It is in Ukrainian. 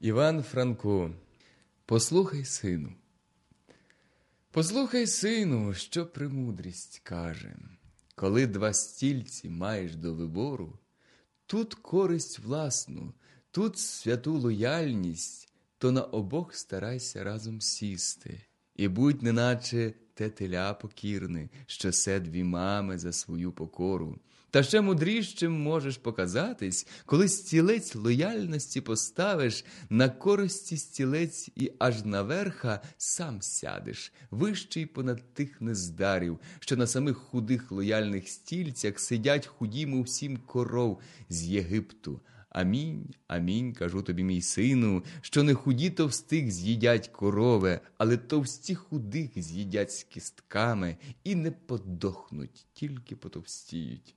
Іван Франко, послухай, сину. Послухай, сину, що премудрість каже, коли два стільці маєш до вибору, тут користь власну, тут святу лояльність, то на обох старайся разом сісти, і будь неначе те теля покірне, що се дві мами за свою покору. Та ще мудрішим можеш показатись, коли стілець лояльності поставиш на користі стілець і аж наверха сам сядеш, вищий понад тих нездарів, що на самих худих лояльних стільцях сидять худіму всім коров з Єгипту. Амінь, амінь, кажу тобі, мій сину, що не худі товстих з'їдять корови, але товсті худих з'їдять з кістками і не подохнуть, тільки потовстіють.